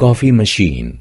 coffee machine.